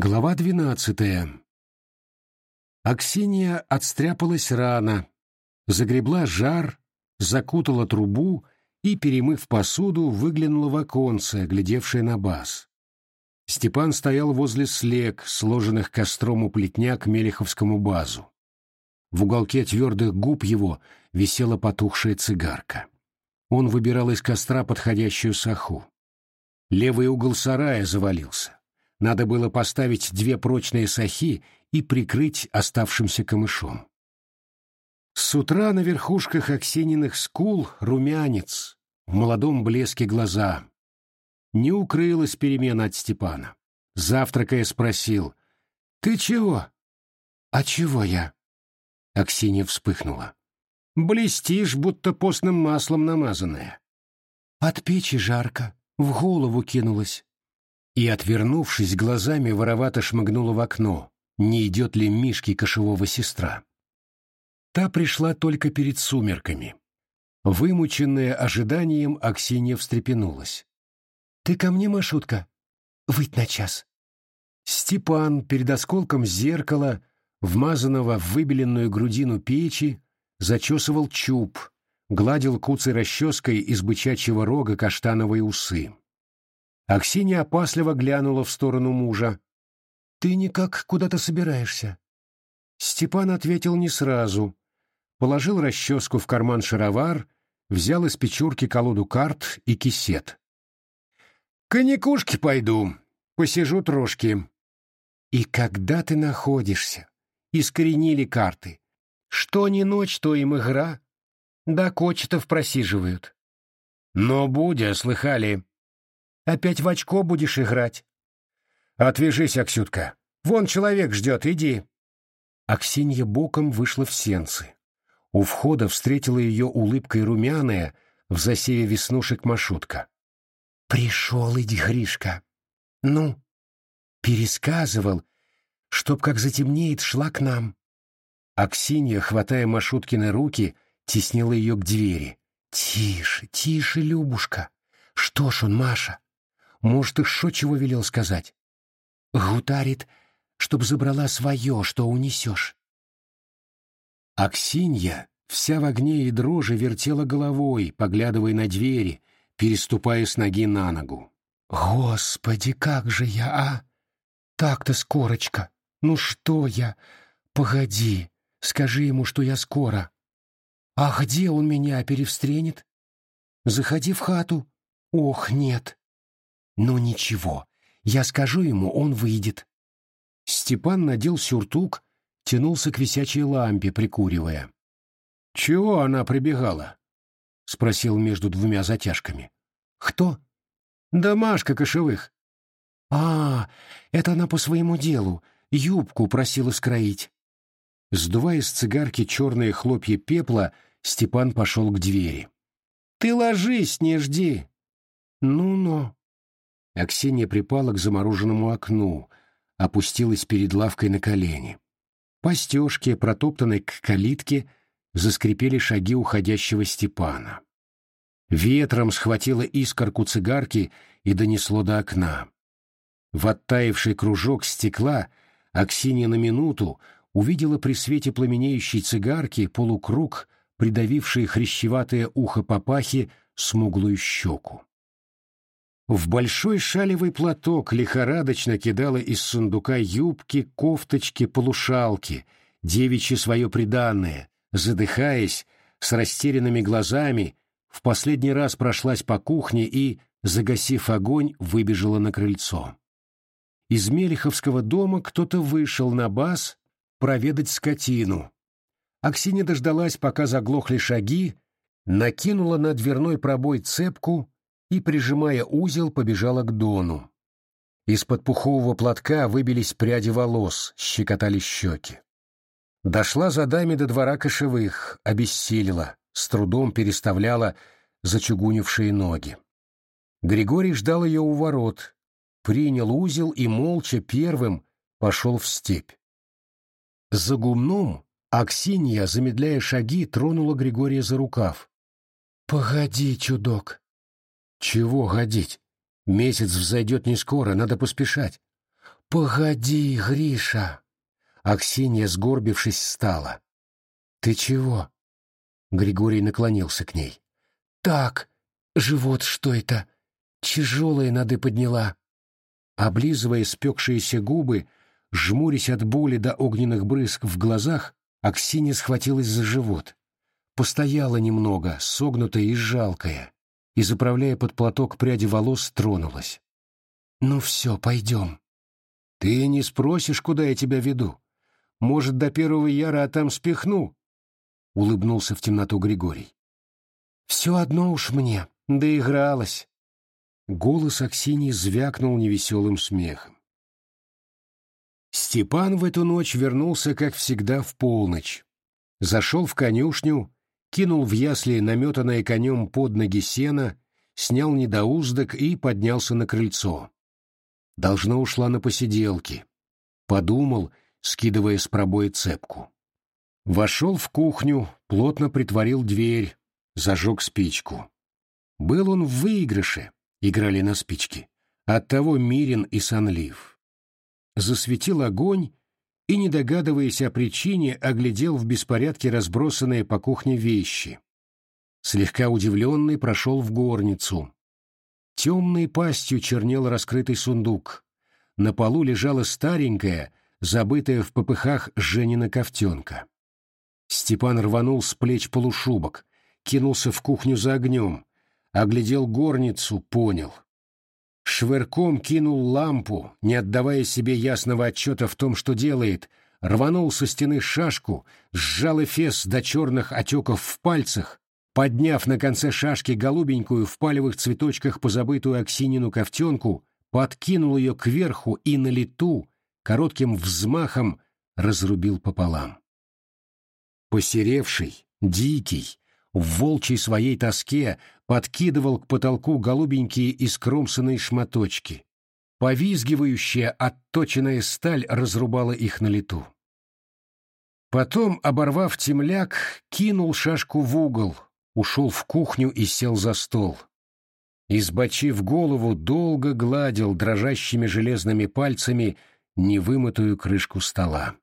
Глава двенадцатая. Аксинья отстряпалась рано, загребла жар, закутала трубу и, перемыв посуду, выглянула в оконце, глядевшее на баз. Степан стоял возле слег, сложенных костром у плетня к Мелеховскому базу. В уголке твердых губ его висела потухшая цигарка. Он выбирал из костра подходящую саху. Левый угол сарая завалился. Надо было поставить две прочные сахи и прикрыть оставшимся камышом. С утра на верхушках Аксениных скул румянец, в молодом блеске глаза. Не укрылась перемена от Степана. Завтракая спросил, «Ты чего?» «А чего я?» Аксинья вспыхнула. «Блестишь, будто постным маслом намазанная». «От печи жарко, в голову кинулась» и, отвернувшись глазами, воровато шмыгнула в окно, не идет ли Мишки кошевого сестра. Та пришла только перед сумерками. Вымученная ожиданием, Аксинья встрепенулась. «Ты ко мне, Машутка? Выть на час». Степан перед осколком зеркала, вмазанного в выбеленную грудину печи, зачесывал чуб, гладил куцей расческой из бычачьего рога каштановые усы. Аксинья опасливо глянула в сторону мужа. «Ты никак куда-то собираешься?» Степан ответил не сразу. Положил расческу в карман шаровар, взял из печурки колоду карт и кисет. «Коньякушки пойду, посижу трошки». «И когда ты находишься?» Искоренили карты. Что ни ночь, то им игра. Да кочетов просиживают. «Но Будя, слыхали, Опять в очко будешь играть. Отвяжись, Аксютка. Вон человек ждет, иди. Аксинья боком вышла в сенцы. У входа встретила ее улыбкой румяная, в засеве веснушек Машутка. «Пришел, иди, Гришка. Ну?» «Пересказывал, чтоб, как затемнеет, шла к нам». Аксинья, хватая Машуткины руки, теснила ее к двери. «Тише, тише, Любушка. Что ж он, Маша? Может, еще чего велел сказать? Гутарит, чтоб забрала свое, что унесешь. Аксинья, вся в огне и дрожи, вертела головой, поглядывая на двери, переступая с ноги на ногу. «Господи, как же я, а? Так-то скорочка. Ну что я? Погоди, скажи ему, что я скоро. А где он меня перевстренет? Заходи в хату. Ох, нет. «Ну ничего, я скажу ему, он выйдет». Степан надел сюртук, тянулся к висячей лампе, прикуривая. «Чего она прибегала?» — спросил между двумя затяжками. «Кто?» «Да Машка Кошевых». «А, это она по своему делу. Юбку просила скроить». Сдувая с цигарки черные хлопья пепла, Степан пошел к двери. «Ты ложись, не жди». «Ну-ну». Аксинья припала к замороженному окну, опустилась перед лавкой на колени. По стежке, протоптанной к калитке, заскрипели шаги уходящего Степана. Ветром схватило искорку цигарки и донесло до окна. В оттаивший кружок стекла Аксинья на минуту увидела при свете пламенеющей цигарки полукруг, придавивший хрящеватое ухо папахи, смуглую щеку. В большой шалевый платок лихорадочно кидала из сундука юбки, кофточки, полушалки, девичьи свое приданное, задыхаясь, с растерянными глазами, в последний раз прошлась по кухне и, загасив огонь, выбежала на крыльцо. Из Мелеховского дома кто-то вышел на бас проведать скотину. Аксинья дождалась, пока заглохли шаги, накинула на дверной пробой цепку, и, прижимая узел, побежала к Дону. Из-под пухового платка выбились пряди волос, щекотали щеки. Дошла за дами до двора кошевых, обессилила, с трудом переставляла зачугунившие ноги. Григорий ждал ее у ворот, принял узел и молча первым пошел в степь. За гумном Аксинья, замедляя шаги, тронула Григория за рукав. — Погоди, чудок, чего годить? Месяц взойдет не скоро, надо поспешать. «Погоди, Гриша!» Аксинья, сгорбившись, встала. «Ты чего?» Григорий наклонился к ней. «Так, живот что это? Тяжелое нады подняла». Облизывая спекшиеся губы, жмурясь от боли до огненных брызг в глазах, Аксинья схватилась за живот. Постояла немного, согнутая и жалкая, и, заправляя под платок пряди волос, тронулась. «Ну все, пойдем». «Ты не спросишь, куда я тебя веду? Может, до первого яра, а там спихну?» — улыбнулся в темноту Григорий. «Все одно уж мне, доигралась». Голос Аксинии звякнул невеселым смехом. Степан в эту ночь вернулся, как всегда, в полночь. Зашел в конюшню, кинул в ясли наметанное конем под ноги сена, снял недоуздок и поднялся на крыльцо. Должно ушла на посиделки. Подумал, скидывая с пробоя цепку. Вошел в кухню, плотно притворил дверь, зажег спичку. Был он в выигрыше, играли на спичке. Оттого мирен и сонлив. Засветил огонь и, не догадываясь о причине, оглядел в беспорядке разбросанные по кухне вещи. Слегка удивленный прошел в горницу. Темной пастью чернел раскрытый сундук. На полу лежала старенькая, забытая в попыхах Женина ковтенка. Степан рванул с плеч полушубок, кинулся в кухню за огнем, оглядел горницу, понял. Швырком кинул лампу, не отдавая себе ясного отчета в том, что делает, рванул со стены шашку, сжал эфес до черных отеков в пальцах, подняв на конце шашки голубенькую в палевых цветочках позабытую Аксинину ковтенку, подкинул ее кверху и на лету, коротким взмахом разрубил пополам. Посеревший, дикий, в волчьей своей тоске подкидывал к потолку голубенькие искромсанные шматочки. Повизгивающая отточенная сталь разрубала их на лету. Потом, оборвав темляк, кинул шашку в угол, ушел в кухню и сел за стол. Избочив голову, долго гладил дрожащими железными пальцами невымытую крышку стола.